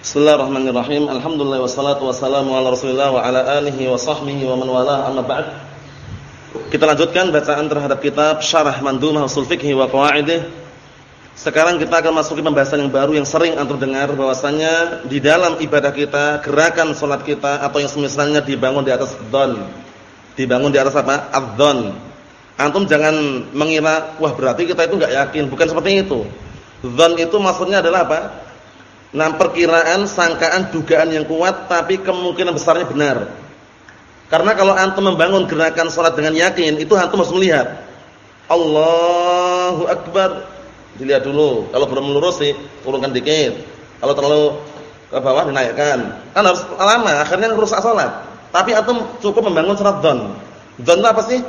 Bismillahirrahmanirrahim. Alhamdulillah wassalatu wassalamu ala Rasulillah wa ala alihi wa sahbihi wa man wala amma ba'd. Kita lanjutkan bacaan terhadap kitab Syarah Mandhumah Ushul Fiqh wa Qawaidih. Sekarang kita akan masuk ke pembahasan yang baru yang sering antum dengar bahwasanya di dalam ibadah kita, gerakan salat kita atau yang semisalnya dibangun di atas dhon. Dibangun di atas apa? Adzon. Antum jangan mengira wah berarti kita itu enggak yakin, bukan seperti itu. Dzon itu maksudnya adalah apa? Nah, perkiraan, sangkaan, dugaan yang kuat tapi kemungkinan besarnya benar. Karena kalau antum membangun gerakan salat dengan yakin, itu antum harus melihat. Allahu akbar. Dilihat dulu. Kalau belum lurus sih turunkan dikit. Kalau terlalu ke bawah dinaikkan. Kan harus lama, akhirnya rusak salat. Tapi antum cukup membangun salat dzan. Dzan apa sih?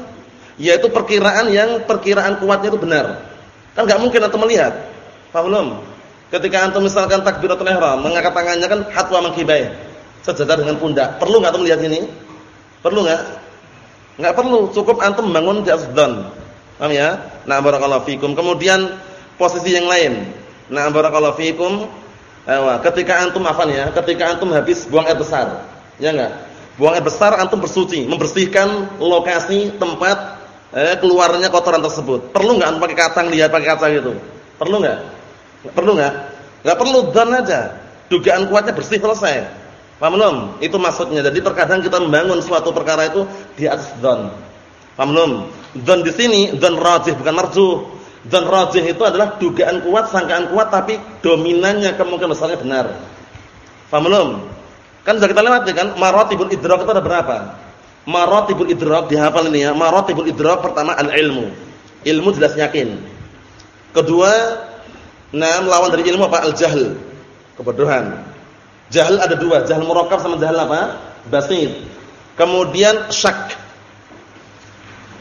Yaitu perkiraan yang perkiraan kuatnya itu benar. Kan enggak mungkin antum melihat. Paham belum? Ketika antum misalkan takbiratul ihram, mengangkat tangannya kan hatwa mangkibai, sejajar dengan pundak. Perlu enggak antum lihat ini? Perlu enggak? Enggak perlu, cukup antum bangun di atas dzan. Paham ya? Nah, barakallahu fikum. Kemudian posisi yang lain. Nah, barakallahu fikum. Ewa, ketika antum afan ya, ketika antum habis buang air besar. Ya enggak? Buang air besar antum bersuci, membersihkan lokasi tempat eh, keluarnya kotoran tersebut. Perlu enggak antum pakai kacang lihat pakai kaca gitu? Perlu enggak? Perlu enggak? Enggak perlu dzan aja. Dugaan kuatnya bersih selesai. Paham belum? Itu maksudnya. Jadi terkadang kita membangun suatu perkara itu di atas dzan. Paham belum? Dzan di sini dzan rajih bukan marjuh. Dzan rajih itu adalah dugaan kuat, sangkaan kuat tapi dominannya kemungkinan besarnya benar. Paham belum? Kan sudah kita lewati kan maratibul idrak itu ada berapa? Maratibul idrak dihafal ini ya. Maratibul idrak pertama al-ilmu. Ilmu jelas yakin. Kedua Nah, melawan dari ilmu apa? Al-jahl. Kebodohan. Jahil ada dua, jahil murakkab sama jahil apa? Basit. Kemudian syak.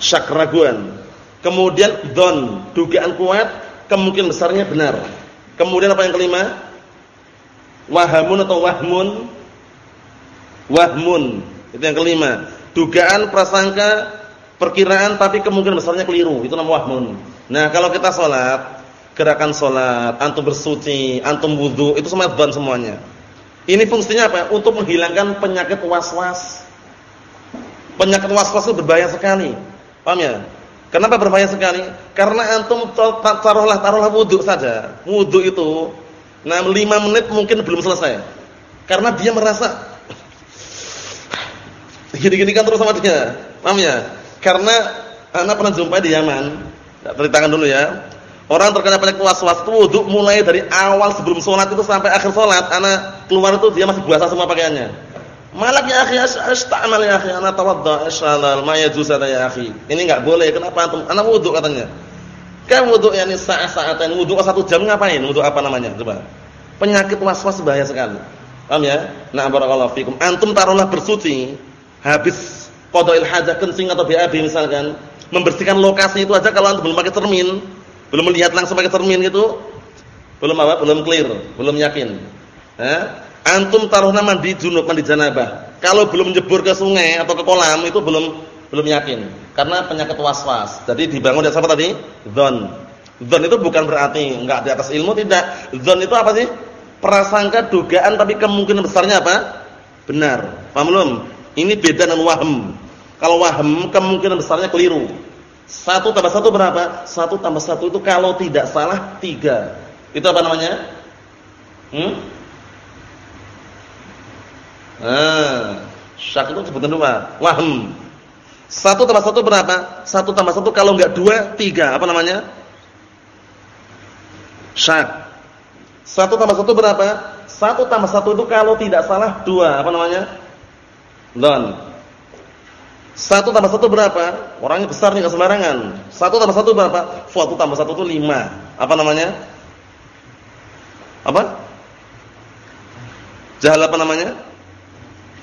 Syak raguan. Kemudian don, dugaan kuat, kemungkinan besarnya benar. Kemudian apa yang kelima? Wahamun atau wahmun? Wahmun. Itu yang kelima. Dugaan, prasangka, perkiraan tapi kemungkinan besarnya keliru. Itu namanya wahmun. Nah, kalau kita sholat gerakan sholat, antum bersuci, antum wudhu, itu semua dzan semuanya. Ini fungsinya apa? Untuk menghilangkan penyakit was-was. Penyakit was-was itu berbahaya sekali. Paham ya? Kenapa berbahaya sekali? Karena antum taruhlah taruhlah wudhu saja. Wudhu itu nah 5 menit mungkin belum selesai. Karena dia merasa gini-gini kan terus sama dia. Paham ya? Karena anak pernah jumpa di Yaman. Ceritakan dulu ya Orang terkena penyakit was-was itu wudu mulai dari awal sebelum sholat itu sampai akhir sholat, anak keluar itu dia masih basah semua pakaiannya. Malak ya akhi, asta'mal ya akhi, ana tawadda, asyalal, ma yajuz ya akhi. Ini enggak boleh. Kenapa? Anak wudu katanya. Kan wudu yani saat-saatan wudu satu jam ngapain? Wudu apa namanya? Coba. Penyakit was-was bahaya sekali. Paham ya? Nah, barakallahu fikum. Antum taruhlah bersuci, habis qadail hajah kencing atau BAB misalkan, membersihkan lokasi itu aja kalau antum belum pakai cermin, belum melihat langsung pakai cermin gitu, belum apa? Belum clear, belum yakin. Eh? Antum taruh nama di junub, mandi janabah. Kalau belum jebur ke sungai atau ke kolam itu belum belum yakin. Karena penyakit was-was. Jadi dibangun dari apa tadi? Dzon. Dzon itu bukan berarti enggak di atas ilmu, tidak. Dzon itu apa sih? Prasangka, dugaan tapi kemungkinan besarnya apa? Benar. Paham belum? Ini beda dengan wahm. Kalau wahm kemungkinan besarnya keliru. Satu tambah satu berapa? Satu tambah satu itu kalau tidak salah tiga. Itu apa namanya? Hmm? Ah, syak itu sebutan dua. Wahm. Satu tambah satu berapa? Satu tambah satu kalau enggak dua, tiga. Apa namanya? Syak. Satu tambah satu berapa? Satu tambah satu itu kalau tidak salah dua. Apa namanya? Don. Satu tambah satu berapa? Orangnya besar nih, sembarangan. Satu tambah satu berapa? Satu tambah satu itu lima. Apa namanya? Apa? Jahal apa namanya?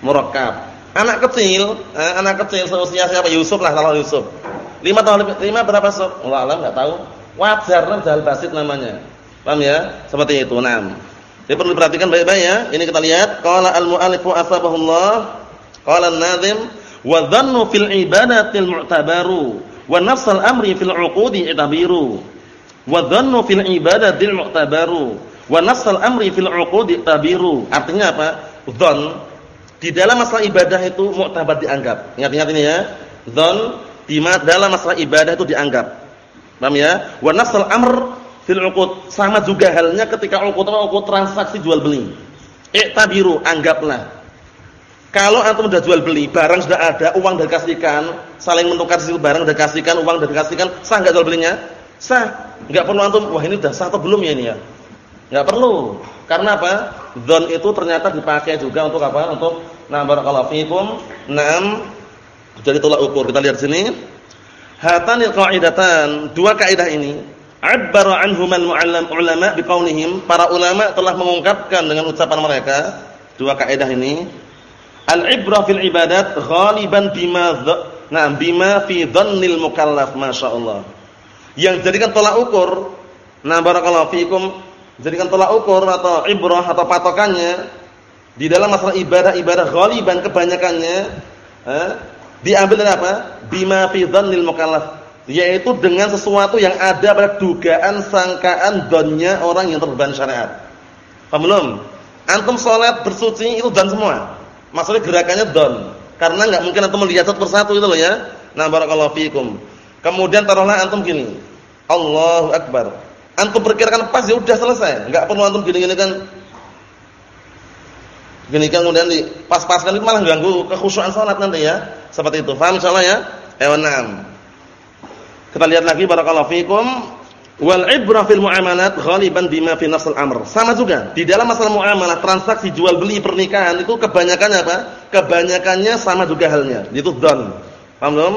Murakkab. Anak kecil, eh, anak kecil seusia siapa? Yusuf lah kalau Yusuf. Lima tahun lima berapa Yusuf? Allah alam nggak tahu. Wajar lah jahal basit namanya. Paham ya? Seperti itu. Nah, jadi perlu diperhatikan baik-baik ya. Ini kita lihat. Qala al-mu'allifu asbahullah. Qala an-nazim wa dhannu fil ibadatil mu'tabaru wa nafsal amri fil 'uqudi i'tabiru wa dhannu fil ibadatil mu'tabaru Wa nafsal amri fil 'uqudi tabiru. Artinya apa? Dzan di dalam masalah ibadah itu muktabar dianggap. Ingat-ingat ini ya. Dzan di dalam masalah ibadah itu dianggap. Paham ya? Wa nafsal amr fil 'uqud sama juga halnya ketika 'uqud uqud transaksi jual beli. Iktabiru, anggaplah. Kalau antum sudah jual beli, barang sudah ada, uang sudah dikasihkan, saling menukar situ barang sudah dikasihkan, uang sudah dikasihkan, sah enggak jual belinya? Sah. Enggak perlu antum, wah ini sudah sah atau belum ya ini ya? Enggak perlu. Karena apa? Dzon itu ternyata dipakai juga untuk apa? Untuk nah barakallahu fikum. Naam. Jadi tolak ukur. Kita lihat sini. Hatanil qaidatan, dua kaidah ini abbara anhumal muallam ulama biqaulihim, para ulama telah mengungkapkan dengan ucapan mereka dua kaidah ini. Al-ibrah fil ibadat ghaliban bima nah bima fi dhannil mukallaf masyaallah. Yang jadikan tolak ukur nah barakallahu fikum jadikan tolak ukur atau ibrah atau patokannya di dalam masalah ibadah-ibadah ghaliban kebanyakannya eh, diambil dari apa? Bima fi dzannil mukallaf, yaitu dengan sesuatu yang ada pada dugaan sangkaan donnya orang yang terban syariat. Paham? Antum salat bersuci itu dan semua. Maksudnya gerakannya don. Karena enggak mungkin antum melihat satu persatu itu loh ya. Nah, barakallahu fikum. Kemudian taruhlah antum gini. Allahu akbar. Antum perkirakan pas ya udah selesai. Enggak perlu antum gini-gini kan. Gini kan kemudian di pas-paskan itu malah ganggu kekhusyuan salat nanti ya. Seperti itu. Paham insyaallah ya? Ewan na'am. Kita lihat lagi barakallahu fikum. Wal ibrah fil muamalat ghaliban bima fi nafsil amr. Sama juga, di dalam masalah muamalah, transaksi jual beli pernikahan itu kebanyakannya apa? Kebanyakannya sama juga halnya. Itu don. Paham belum?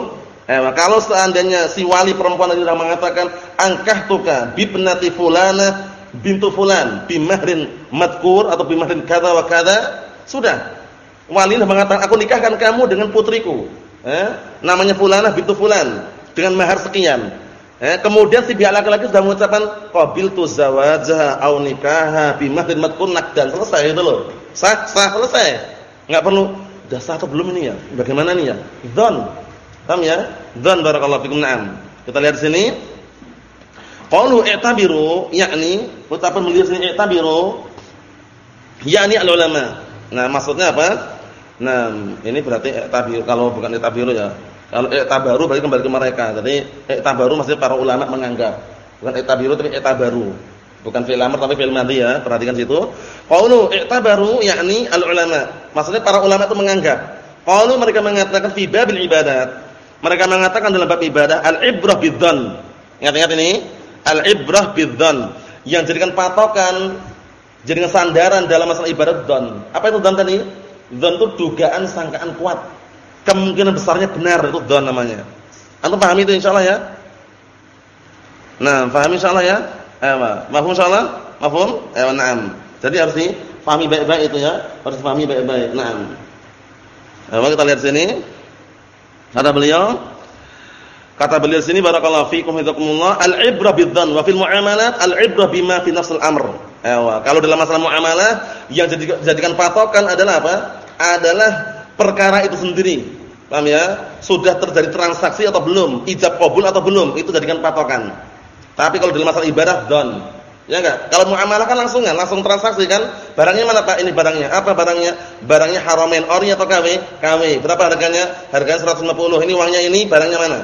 Eh, kalau seandainya si wali perempuan tadi sudah mengatakan angkah tuka bibnati fulana bintu fulan bimahrin madkur atau bimahrin kata wa kata, sudah. Wali sudah mengatakan aku nikahkan kamu dengan putriku. Eh, namanya fulana bintu fulan dengan mahar sekian. Eh, kemudian si pihak laki-laki sudah mengucapkan qabiltu zawajaha au nikaha bimahrin madkur nakdan. Selesai itu loh. Sah, sah selesai. Enggak perlu sudah sah atau belum ini ya? Bagaimana nih ya? Dzan Paham ya? Dzan barakallahu fikum na'am. Kita lihat sini. Qalu i'tabiru yakni ucapan beliau sini i'tabiru yakni al-ulama. Nah, maksudnya apa? Nah, ini berarti i'tabiru kalau bukan i'tabiru ya. Kalau i'tabaru berarti kembali ke mereka. Jadi i'tabaru maksudnya para ulama menganggap. Bukan i'tabiru tapi i'tabaru. Bukan fi'il amr tapi fi'il madhi ya. Perhatikan situ. Qalu i'tabaru yakni al-ulama. Maksudnya para ulama itu menganggap. Qalu mereka mengatakan fi babil ibadat mereka mengatakan dalam bab ibadah al-ibrah bidzan. Ingat-ingat ini, al-ibrah bidzan yang jadikan patokan, jadikan sandaran dalam masalah ibadah dzan. Apa itu dzan tadi? Dzan itu dugaan sangkaan kuat. Kemungkinan besarnya benar itu dzan namanya. Antum pahami itu insyaallah ya? Nah, pahami insyaallah ya? Ayo, mafhum insyaallah? Mafhum? Ayo, na'am. Jadi harus dipahami baik-baik itu ya. Harus dipahami baik-baik. Naam. Nah, kita lihat sini. Kata beliau, kata beliau sini barakallahu fikum hidakumullah, al-ibrah bidzan wa fil muamalat al-ibrah bima fi nafsil amr. Ewa. Kalau dalam masalah muamalah yang jadikan patokan adalah apa? Adalah perkara itu sendiri. Paham ya? Sudah terjadi transaksi atau belum? Ijab qabul atau belum? Itu jadikan patokan. Tapi kalau dalam masalah ibadah don. Ya enggak? Kalau muamalah kan langsung kan, langsung transaksi kan. Barangnya mana Pak? Ini barangnya. Apa barangnya? Barangnya Haramain ori atau KW? KW. Berapa harganya? Harganya 150. Ini uangnya ini, barangnya mana?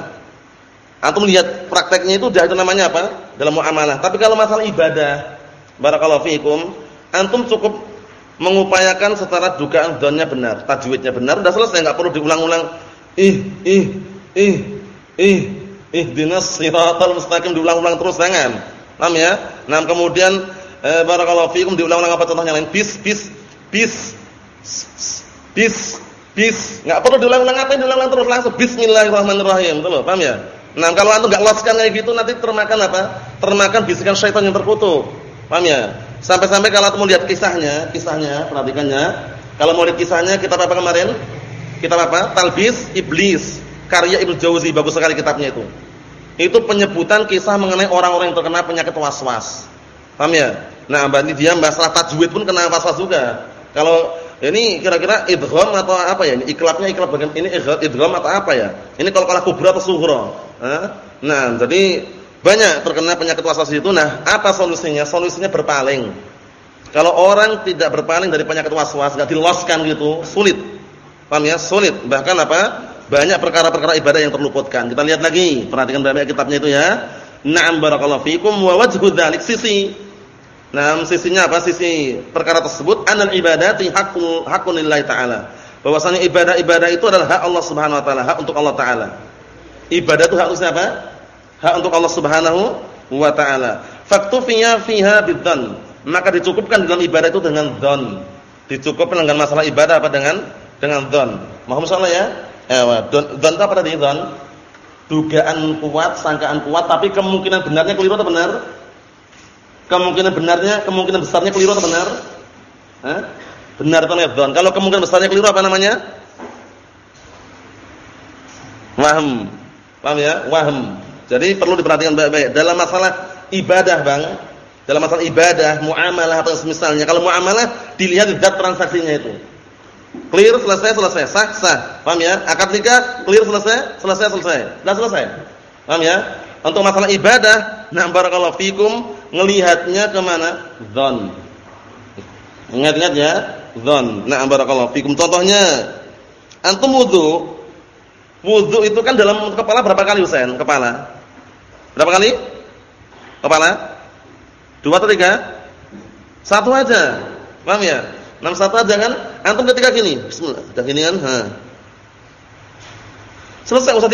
Antum lihat prakteknya itu itu namanya apa? Dalam muamalah. Tapi kalau masalah ibadah, barakallahu fiikum, antum cukup mengupayakan secara dugaan donnya benar, tajwidnya benar, udah selesai, enggak perlu diulang-ulang. Ih, ih, ih, ih, ihdinas siratal mustaqim diulang-ulang terus jangan. Paham ya? Nah, kemudian eh, barakallahu fikum diulang-ulang apa contohnya lain? Bis, bis, bis. Bis, bis. Enggak perlu diulang-ulang ngapain diulang-ulang terus langsung bismillahirrahmanirrahim. Betul, paham ya? Nah, kalau antum enggak loskan kayak gitu nanti termakan apa? Termakan bisikan syaitan yang terkutuk. Paham ya? Sampai-sampai kalau antum lihat kisahnya, kisahnya, perhatikannya. Kalau mau lihat kisahnya, kita apa kemarin? Kita apa? Talbis Iblis. Karya Ibnu Jauzi bagus sekali kitabnya itu. Itu penyebutan kisah mengenai orang-orang yang terkena penyakit was-was. Paham ya? Nah, berarti dia masalah tajwid pun kena was-was juga. Kalau ini kira-kira idgham atau apa ya? Ini iklabnya iklab bagian ini idgham atau apa ya? Ini kalau kalah kubra atau sughra. Nah, jadi banyak terkena penyakit was-was itu. Nah, apa solusinya? Solusinya berpaling. Kalau orang tidak berpaling dari penyakit was-was, enggak diloskan gitu, sulit. Paham ya? Sulit. Bahkan apa? Banyak perkara-perkara ibadah yang terluputkan. Kita lihat lagi, perhatikan baik-baik kitabnya itu ya. Na'am barakallahu fikum wa wajhu dzalik sisi. Nah, sisinya apa? Sisi perkara tersebut anal ibadati haqqul haqqun lillahi ta'ala. Bahwasanya ibadah-ibadah itu adalah hak Allah Subhanahu wa taala, hak untuk Allah taala. Ibadah itu hak siapa? Hak untuk Allah Subhanahu wa taala. Faktufiya fiha bidzan maka dicukupkan dalam ibadah itu dengan don. Dicukupkan dengan masalah ibadah apa dengan dengan don. Mohon salah ya. Eh, don itu apa tadi don? Dugaan kuat, sangkaan kuat, tapi kemungkinan benarnya keliru atau benar? Kemungkinan benarnya, kemungkinan besarnya keliru atau benar? Eh? Benar atau enggak don? Kalau kemungkinan besarnya keliru apa namanya? Waham. Paham ya? Waham. Jadi perlu diperhatikan baik-baik dalam masalah ibadah, Bang dalam masalah ibadah, muamalah atau semisalnya. Kalau muamalah dilihat zat transaksinya itu. Clear selesai selesai, sah sah. Paham ya? Akad nikah clear selesai, selesai selesai. Sudah selesai. Paham ya? Untuk masalah ibadah, nah barakallahu fikum ngelihatnya ke mana? Dzan. Ingat-ingat ya, dzan. Nah barakallahu fikum. Contohnya antum wudu. Wudu itu kan dalam kepala berapa kali Husain? Kepala. Berapa kali? Kepala? Dua atau tiga? Satu aja. Paham ya? Enam satu aja kan? Antum ketika gini, bismillah, udah gini kan? Ha. Selesai Ustaz.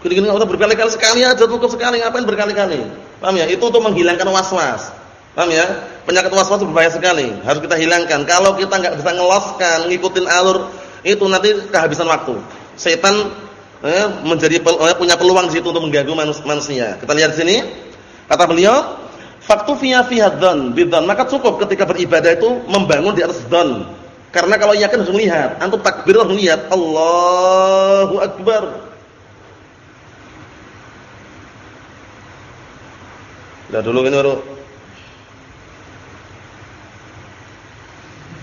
Gini-gini enggak usah berkali-kali sekali aja cukup sekali, ngapain berkali-kali? Paham ya? Itu untuk menghilangkan was-was. Paham ya? Penyakit was-was berbahaya sekali, harus kita hilangkan. Kalau kita enggak bisa ngeloskan, ngikutin alur itu nanti kehabisan waktu. Setan eh, menjadi eh, punya peluang di situ untuk mengganggu manusia. Kita lihat di sini. Kata beliau, Faktu fiya fiha dzan bidzan. Maka cukup ketika beribadah itu membangun di atas dzan. Karena kalau yakin harus melihat, antum takbir harus melihat Allahu akbar. Dah dulu ini baru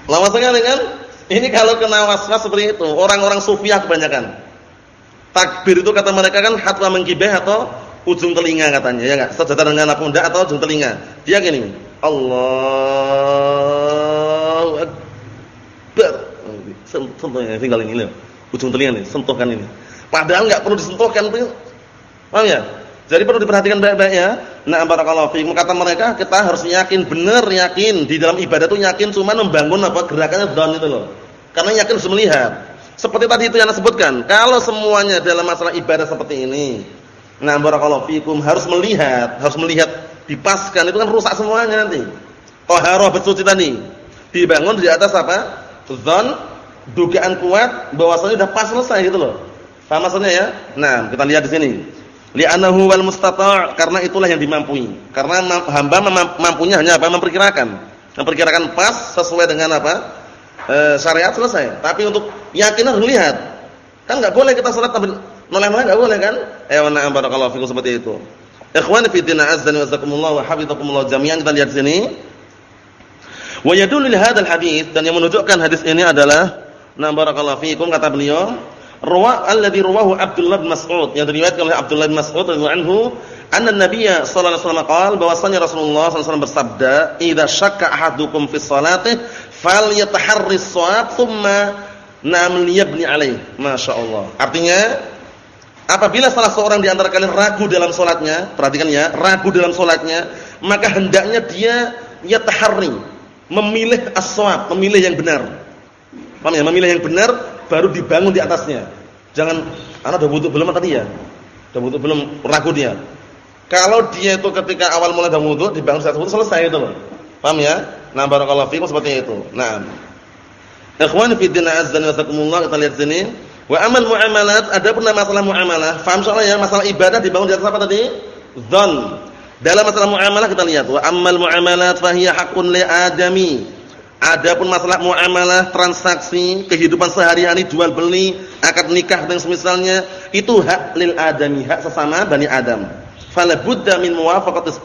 Lama sekali kan? Ini kalau kena waswas seperti itu, orang-orang sufiah kebanyakan. Takbir itu kata mereka kan hatwa mengkibah atau ujung telinga katanya ya enggak sejajar dengan pundak atau ujung telinga? Dia gini Allahu Akbar. Sentuh ya tinggal ini loh. Ujung telinga nih sentuhkan ini. Padahal enggak perlu disentuhkan tuh paham ya? Jadi perlu diperhatikan baik-baik ya. Nah barakallahu fiikum kata mereka kita harus yakin benar yakin di dalam ibadah itu yakin cuma membangun apa gerakannya down itu loh. Karena yakin harus melihat seperti tadi itu yang disebutkan kalau semuanya dalam masalah ibadah seperti ini Nah, barakallahu fikum harus melihat, harus melihat dipaskan itu kan rusak semuanya nanti. Taharah bersuci tadi dibangun di atas apa? Dzan, dugaan kuat bahwasanya sudah pas selesai gitu loh. Paham maksudnya ya? Nah, kita lihat di sini. Li'annahu wal mustata' karena itulah yang dimampui. Karena hamba mampunya hanya apa? Memperkirakan. Memperkirakan pas sesuai dengan apa? E, syariat selesai. Tapi untuk yakin harus melihat. Kan enggak boleh kita salat tapi Noleh-noleh enggak boleh kan? Eh na'am barakallahu fikum seperti itu. Ikhwani fi din azza wa jazakumullah wa hafizakumullah jami'an kita lihat sini. Wa yadullu li hadzal hadis dan yang menunjukkan hadis ini adalah na'am barakallahu fikum kata beliau, rawa alladhi rawahu Abdullah bin Mas'ud yang diriwayatkan oleh Abdullah bin Mas'ud radhiyallahu anhu, anna Nabiy sallallahu alaihi wasallam qaal bahwasanya Rasulullah sallallahu alaihi wasallam bersabda, "Idza syakka ahadukum fi sholatihi falyataharris shawab thumma na'am liyabni alaih." Masyaallah. Artinya Apabila salah seorang di antara kalian ragu dalam solatnya, perhatikan ya, ragu dalam solatnya, maka hendaknya dia yataharri, memilih as memilih yang benar. Paham ya? Memilih yang benar baru dibangun di atasnya. Jangan anak udah butuh belum tadi ya? Udah butuh belum ragu dia. Kalau dia itu ketika awal mulai udah wudu dibangun saat wudu selesai itu loh. Paham ya? Nah, barakallahu fikum seperti itu. Nah. Ikhwan fi din azza wa jalla kita lihat sini. Wa amal muamalat, ada pun masalah muamalah. Faham soalnya ya, masalah ibadah dibangun di atas apa tadi? Dzan. Dalam masalah muamalah kita lihat, wa amal muamalat fahiya haqqun li adami. Adapun masalah muamalah, transaksi, kehidupan sehari-hari, jual beli, akad nikah dan semisalnya, itu hak lil adami, hak sesama Bani Adam. Fala budda min muwafaqatis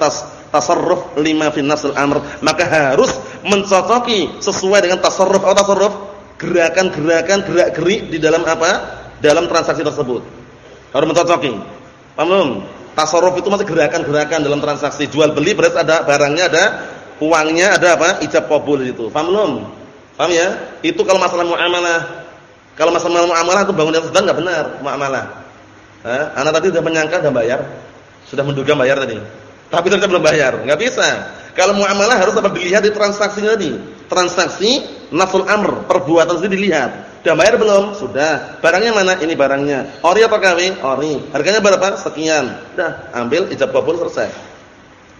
tasarruf lima fi nafsil amr. Maka harus mencocoki sesuai dengan tasarruf atau tasarruf gerakan-gerakan gerak-gerik di dalam apa? Dalam transaksi tersebut. Harus mencocoki. Paham belum? Tasarruf itu masih gerakan-gerakan dalam transaksi jual beli berarti ada barangnya ada Uangnya ada apa? Ijab kabul itu. Paham belum? Paham ya? Itu kalau masalah muamalah. Kalau masalah muamalah itu bangun di atas enggak benar muamalah. Eh, anak tadi sudah menyangka sudah bayar. Sudah menduga bayar tadi. Tapi ternyata belum bayar. Enggak bisa. Kalau muamalah harus apa dilihat di transaksinya tadi. Transaksi nafsul amr, perbuatan itu dilihat. Sudah bayar belum? Sudah. Barangnya mana? Ini barangnya. Ori atau KW? Ori. Harganya berapa? Sekian. Sudah, ambil ijab kabul selesai.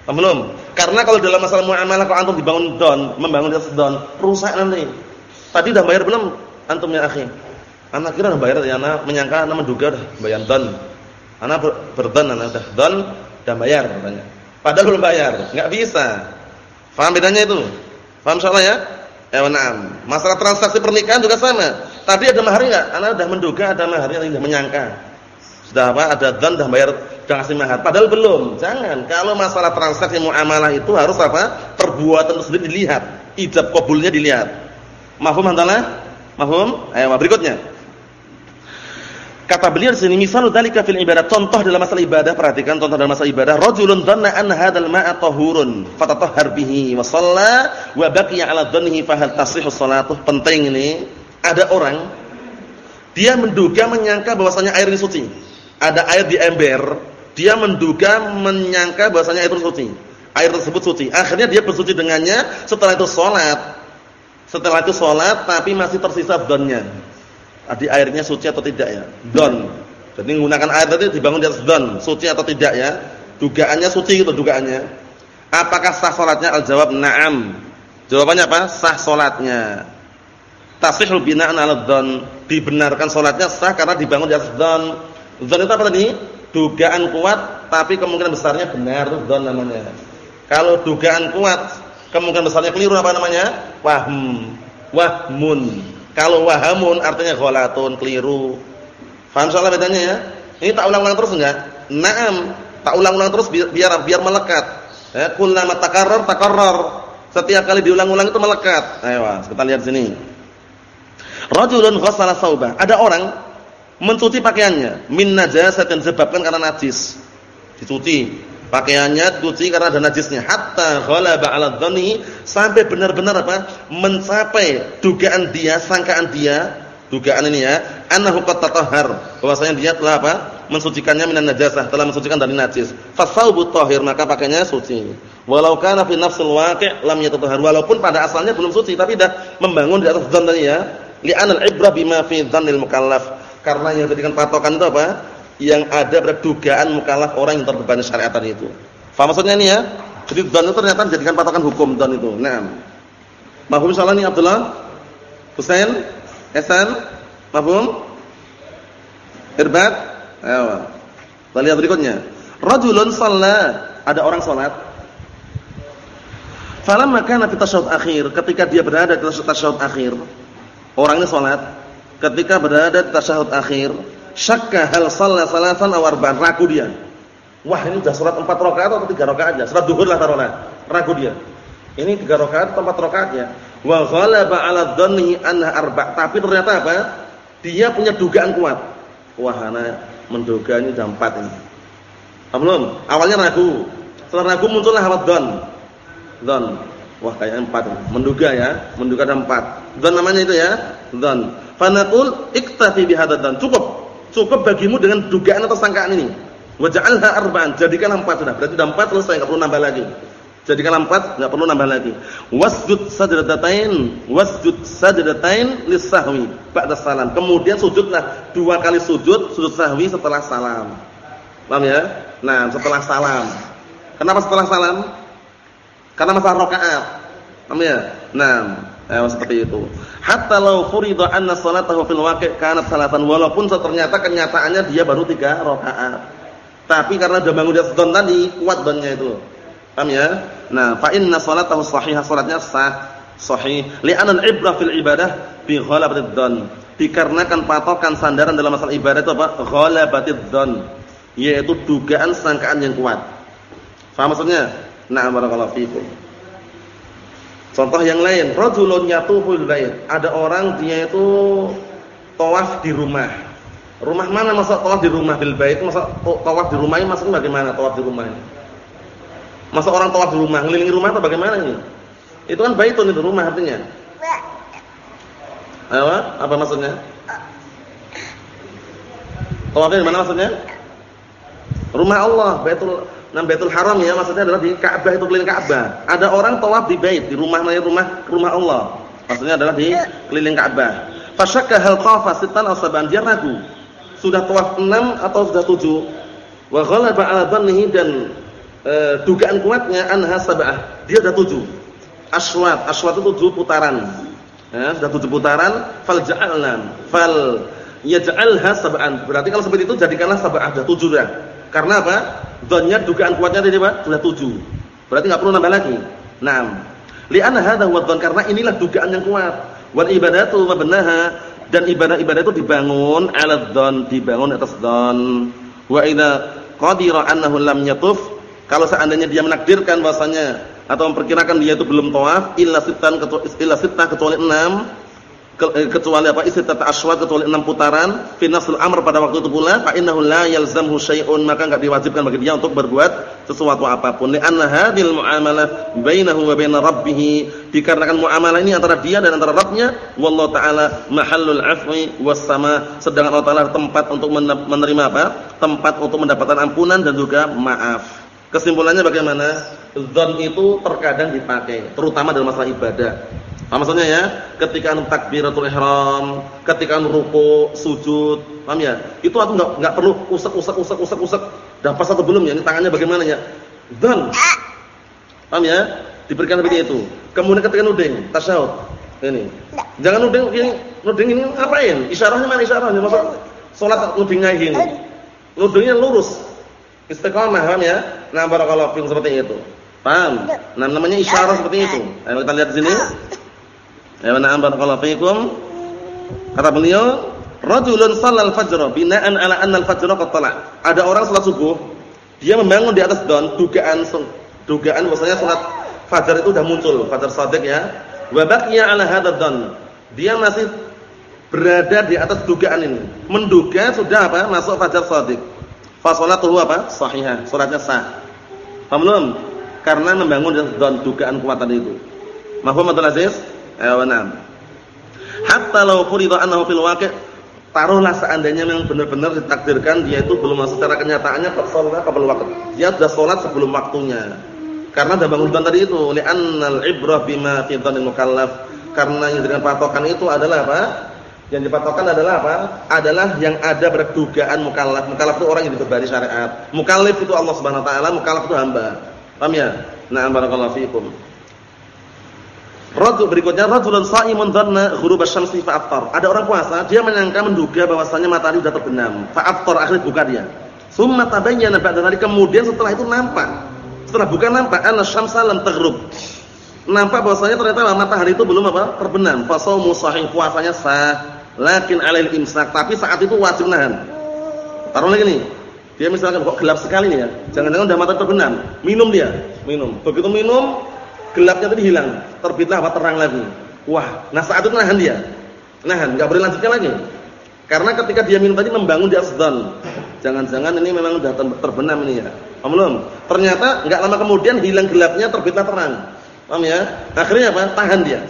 Belum? Karena kalau dalam masalah muamalah kalau antum dibangun don, membangun di atas don, rusak nanti. Tadi udah bayar belum antumnya akhi? Anak kira udah bayar ya anak menyangka anak menduga udah bayar don. Anak ber, berdon anak udah don, udah bayar katanya. Padahal belum bayar, enggak bisa. Paham bedanya itu? Paham soalnya ya? Eh, enam. Masalah transaksi pernikahan juga sama. Tadi ada mahar enggak? Anak udah menduga ada maharnya, tidak menyangka. Sudah apa? Ada dan sudah bayar sudah kasih mahar. Padahal belum. Jangan. Kalau masalah transaksi muamalah itu harus apa? Perbuatan tersebut dilihat. Ijab kabulnya dilihat. Mahfum hantalah? Mahfum? Ayo berikutnya. Kata beliau di sini misal dzalika fil ibadah. Contoh dalam masalah ibadah, perhatikan contoh dalam masalah ibadah. Rajulun dhanna an hadzal ma'a tahurun, fatatahhar bihi wa shalla wa baqiya 'ala dhannihi fa hal tasihhu shalatuh. Penting ini. Ada orang dia menduga menyangka bahwasanya air ini suci. Ada air di ember, dia menduga menyangka bahwasanya itu suci. Air tersebut suci. Akhirnya dia bersuci dengannya, setelah itu sholat. Setelah itu sholat tapi masih tersisa donnya. Adi airnya suci atau tidak ya? Don. Jadi menggunakan air tadi dibangun di atas don, suci atau tidak ya? Dugaannya suci itu dugaannya. Apakah sah sholatnya? Al-jawab na'am. Jawabannya apa? Sah sholatnya. Tasihul bina'an ala don. Dibenarkan sholatnya sah karena dibangun di atas don. Don itu apa tadi? dugaan kuat tapi kemungkinan besarnya benar dzan namanya. Kalau dugaan kuat, kemungkinan besarnya keliru apa namanya? Wahm. Wahmun. Kalau wahamun artinya ghalatun, keliru. Paham soal bedanya ya? Ini tak ulang-ulang terus enggak? Naam, tak ulang-ulang terus biar biar, melekat. Ya, kullama takarrar takarrar. Setiap kali diulang-ulang itu melekat. Ayo, kita lihat sini. Rajulun ghassala sauba. Ada orang mencuci pakaiannya min najasatin disebabkan karena najis. Dicuci pakaiannya dicuci karena ada najisnya hatta ghalaba 'ala dhanni sampai benar-benar apa? mencapai dugaan dia, sangkaan dia, dugaan ini ya, annahu qad tatahhar, bahwasanya dia telah apa? mensucikannya minan najasah, telah mensucikan dari najis. Fasaubu tahir, maka pakainya suci. Walau kana fi nafsil waqi' lam yatatahhar, walaupun pada asalnya belum suci tapi dah membangun di atas dzan tadi ya. Li'anal ibrah bima fi dzannil mukallaf karena yang dijadikan patokan itu apa? Yang ada pada dugaan mukallaf orang yang terbebani syariat tadi itu. Faham maksudnya ini ya? Jadi don itu ternyata dijadikan patokan hukum don itu. Nah. Mahfum salah nih Abdullah? Husain? Hasan? Mahfum? Irbat? Ayo. Kita lihat berikutnya. Rajulun shalla, ada orang salat. Falamma kana fi tasyahhud akhir, ketika dia berada di tasyahud akhir, orang ini ketika berada di tasyahud akhir, syakka hal shalla salasan aw arba'an, ragu dia. Wah, ini sudah salat 4 rakaat atau 3 rakaat aja? Salat zuhur lah taruhlah. Ragu dia. Ini 3 rakaat atau 4 rakaat ya. Wa ghalaba 'ala dhannihi anna arba'. Tapi ternyata apa? Dia punya dugaan kuat. Wah, ana menduga ini sudah 4 ini. Belum? Awalnya ragu. Setelah ragu muncullah apa dhon. Dhon. Wah, kayaknya 4. Menduga ya, menduga ada 4. Dhon namanya itu ya, dhon. Fanaqul iktafi bihadzal dan Cukup. Cukup bagimu dengan dugaan atau sangkaan ini. Waj'alha arba'an. Jadikan empat sudah. Berarti sudah empat selesai, enggak perlu nambah lagi. Jadikan empat, enggak perlu nambah lagi. Wasjud sajdatain, wasjud sajdatain lisahwi ba'da salam. Kemudian sujudlah dua kali sujud, sujud sahwi setelah salam. Paham ya? Nah, setelah salam. Kenapa setelah salam? Karena masalah rakaat. Paham ya? Nah, Eh, seperti itu. Hatta law furida anna salatahu fil waqi' kanat salatan walaupun ternyata kenyataannya dia baru tiga rakaat. Tapi karena sudah bangun di atas don tadi, kuat donnya itu. Paham ya? Nah, fa inna salatahu sahihah, salatnya sah, sahih. Li'anna al-ibrah fil ibadah bi ghalabatid don. Dikarenakan patokan sandaran dalam masalah ibadah itu apa? Ghalabatid don, yaitu dugaan sangkaan yang kuat. Faham maksudnya? Na'am barakallahu fiikum. Contoh yang lain, rajulun yatuful bait. Ada orang dia itu tawaf di rumah. Rumah mana masa tawaf di rumah bil bait? Masa tawaf di rumah ini maksudnya bagaimana tawaf di rumah ini? Masa orang tawaf di rumah, ngelilingi rumah atau bagaimana ini? Itu kan baitun itu rumah artinya. Ayo, apa maksudnya? Tawafnya di mana maksudnya? Rumah Allah, Baitul Nah, Baitul Haram ya maksudnya adalah di Ka'bah itu keliling Ka'bah. Ada orang tawaf di bait, di rumah rumah rumah Allah. Maksudnya adalah di keliling Ka'bah. Fasyakka hal qafa sittan aw saban dia ragu. Sudah tawaf 6 atau sudah 7? Wa ghalaba 'ala dhannihi dan e, dugaan kuatnya anha sab'ah. Dia sudah 7. Aswat, aswat itu 7 putaran. Ya, sudah 7 putaran, fal ja'alna fal yaj'alha sab'an. Berarti kalau seperti itu jadikanlah sab'ah, sudah 7 dah. Karena apa? Dhannya dugaan kuatnya tadi apa? Sudah 7. Berarti enggak perlu nambah lagi. Naam. Li'anna hadha huwa dhann karena inilah dugaan yang kuat. Wal ibadatu mabnaha dan ibadah-ibadah itu dibangun 'ala dhann, dibangun atas dhann. Wa idza qadira annahu lam yatuf, kalau seandainya dia menakdirkan bahasanya atau memperkirakan dia itu belum tawaf illa sittan illa sittah kecuali 6 Eh, kecuali apa? Istitat aswad kecuali enam putaran. Fi nasl amr pada waktu itu pula fa innahu la yalzamhu syai'un. Maka enggak diwajibkan bagi dia untuk berbuat sesuatu apa pun. Li anna hadhil muamalah bainahu wa bain rabbih dikarenakan muamalah ini antara dia dan antara Rabbnya wallahu taala mahallul afwi was sama. Sedangkan Allah taala tempat untuk menerima apa? Tempat untuk mendapatkan ampunan dan juga maaf. Kesimpulannya bagaimana? Zon itu terkadang dipakai terutama dalam masalah ibadah Paham maksudnya ya? Ketika anu takbiratul ihram, ketika anu ruku, sujud, paham ya? Itu aku enggak enggak perlu usek-usek usek-usek usek. Dah pas atau belum ya? Ini tangannya bagaimana ya? Dan Paham ya? Diberikan seperti itu. Kemudian ketika nuding, tasyahud. Ini. Jangan nuding ini, nuding ini ngapain? Isyarahnya mana isyarahnya? Maksud salat nuding kayak gini. Nudingnya lurus. Istiqamah, paham ya? Nah, barakallahu fiikum seperti itu. Paham? Nah, namanya isyarah seperti itu. Ayo kita lihat sini. Ya na'am barakallahu fikum. Kata beliau, rajulun shallal fajr bina'an ala anna al-fajr qad tala'. Ada orang salat subuh, dia membangun di atas don dugaan dugaan bahwasanya salat fajar itu sudah muncul, fajar shadiq ya. Wa baqiya ala hadzal don. Dia masih berada di atas dugaan ini. Menduga sudah apa? Masuk fajar shadiq. Fa salatuhu apa? Sahihah, salatnya sah. Paham belum? Karena membangun di atas don dugaan kuatan itu. Mahfum Abdul Aziz? Ayo Hatta law furida annahu fil waqi' taruhlah seandainya memang benar-benar ditakdirkan dia itu belum masuk secara kenyataannya salat qabla waktu. Dia sudah salat sebelum waktunya. Karena sudah bangun tadi itu, li'annal ibrah bima fi dhanil mukallaf. Karena yang dengan patokan itu adalah apa? Yang dipatokan adalah apa? Adalah yang ada pada dugaan mukallaf. Mukallaf itu orang yang dibebani syariat. Mukallaf itu Allah Subhanahu wa taala, mukallaf itu hamba. Paham ya? Na'am barakallahu fiikum. Rajul berikutnya rajulun sha'imun dhanna ghurub asy-syamsi fa'aftar. Ada orang puasa, dia menyangka menduga bahwasanya matahari sudah terbenam. Fa'aftar akhirnya buka dia. Summa tabayyana ba'da dzalika kemudian setelah itu nampak. Setelah buka nampak anna syamsa lam taghrub. Nampak bahwasanya ternyata matahari itu belum apa? terbenam. Fa shaumu puasanya sah, lakin alail imsak. Tapi saat itu wajib nahan. Taruh lagi nih. Dia misalkan kok gelap sekali nih ya. Jangan-jangan udah matahari terbenam. Minum dia, minum. Begitu minum gelapnya tadi hilang, terbitlah apa terang lagi. Wah, nah saat itu nahan dia. Nahan, enggak boleh lanjutkan lagi. Karena ketika dia minum tadi membangun di asdan. Jangan-jangan ini memang sudah terbenam ini ya. Paham belum? Ternyata enggak lama kemudian hilang gelapnya, terbitlah terang. Paham ya? Akhirnya apa? Tahan dia.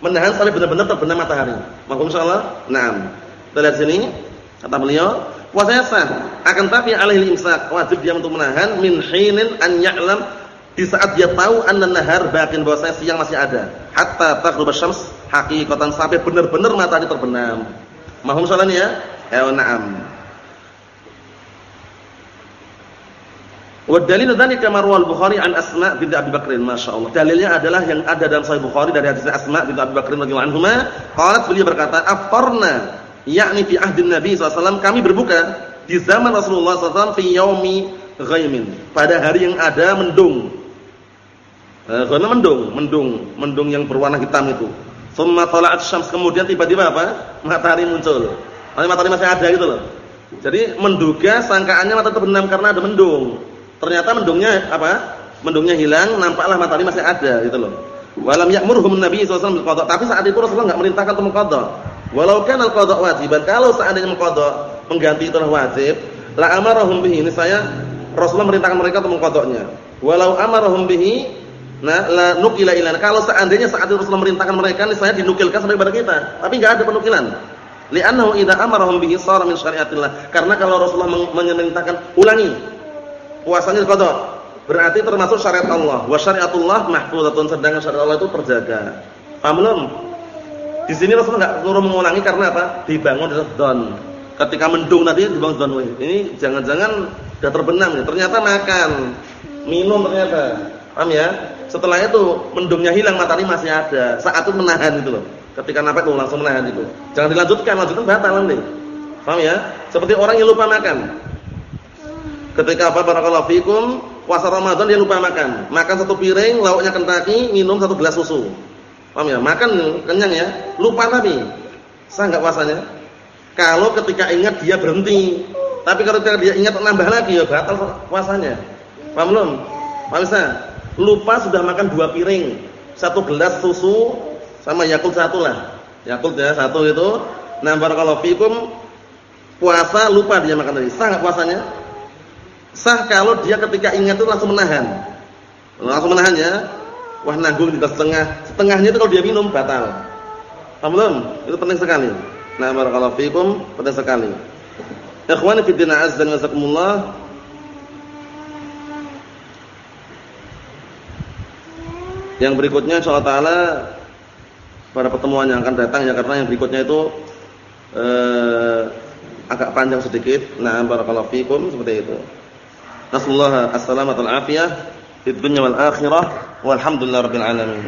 Menahan sampai benar-benar terbenam matahari. Maka insyaallah, naam. Kita lihat sini, kata beliau, puasanya sah. Akan tapi alaihi imsak, wajib dia untuk menahan min hinin an ya'lam di saat dia tahu anna nahar bakin bahwasanya siang masih ada hatta taghrub asy-syams hakikatan sampai benar-benar matahari terbenam. Mahum soalnya ya? Ya na'am. Wa dalil dzalika marwal Bukhari an Asma binti Abi Bakr masyaallah. Dalilnya adalah yang ada dalam Sahih Bukhari dari hadis Asma binti Abi Bakr radhiyallahu anhuma, qalat beliau berkata, "Aftarna" yakni fi ahdin Nabi SAW kami berbuka di zaman Rasulullah SAW fi yaumi ghaimin pada hari yang ada mendung karena mendung, mendung, mendung yang berwarna hitam itu. Summa tala'at syams kemudian tiba-tiba apa? Matahari muncul. Matahari masih ada gitu loh. Jadi menduga sangkaannya matahari terbenam karena ada mendung. Ternyata mendungnya apa? Mendungnya hilang, nampaklah matahari masih ada gitu loh. Walam ya'murhum Nabi sallallahu alaihi Tapi saat itu Rasulullah enggak merintahkan untuk qada. Walau kana al-qada wajiban, kalau seandainya mengqada mengganti itu wajib, la amarahum bihi. Ini saya Rasulullah merintahkan mereka untuk mengqadanya. Walau amarahum bihi Nah, la nukila ilana. Kalau seandainya saat itu Rasulullah merintahkan mereka, saya dinukilkan sampai kepada kita. Tapi enggak ada penukilan. Li'annahu idza amarahum bihi sara min syariatillah. Karena kalau Rasulullah memerintahkan ulangi puasanya qada, berarti termasuk syariat Allah. Wa syariatullah mahfuzatun sedangkan syariat Allah itu terjaga. Paham belum? Di sini Rasulullah enggak suruh mengulangi karena apa? Dibangun di dzon. Ketika mendung tadi dibangun dzon. Ini jangan-jangan sudah terbenam ya. Ternyata makan, minum ternyata. Paham ya? Setelah itu mendungnya hilang, matahari masih ada. Saat itu menahan itu loh. Ketika nafas itu langsung menahan itu. Jangan dilanjutkan, lanjutkan batal nanti. Paham ya? Seperti orang yang lupa makan. Ketika apa barakallahu fikum, puasa Ramadan dia lupa makan. Makan satu piring, lauknya kentaki, minum satu gelas susu. Paham ya? Makan kenyang ya, lupa tapi. Sah enggak puasanya? Kalau ketika ingat dia berhenti. Tapi kalau dia ingat nambah lagi ya batal puasanya. Paham belum? Paham lupa sudah makan dua piring, satu gelas susu sama Yakult satu lah. Yakult ya satu itu. Nah barakallahu fikum puasa lupa dia makan tadi. Sah nggak puasanya? Sah kalau dia ketika ingat itu langsung menahan. Langsung menahan ya. Wah nanggung di setengah. Setengahnya itu kalau dia minum batal. Paham belum? Itu penting sekali. Nah barakallahu fikum penting sekali. Ikhwani fi din azza wa jazakumullah. Yang berikutnya insyaallah taala pada pertemuan yang akan datang ya karena yang berikutnya itu eh, agak panjang sedikit. Nah, barakallahu fikum seperti itu. Nasallahu as-salamata wal afiyah fid dunya wal akhirah walhamdulillahirabbil alamin.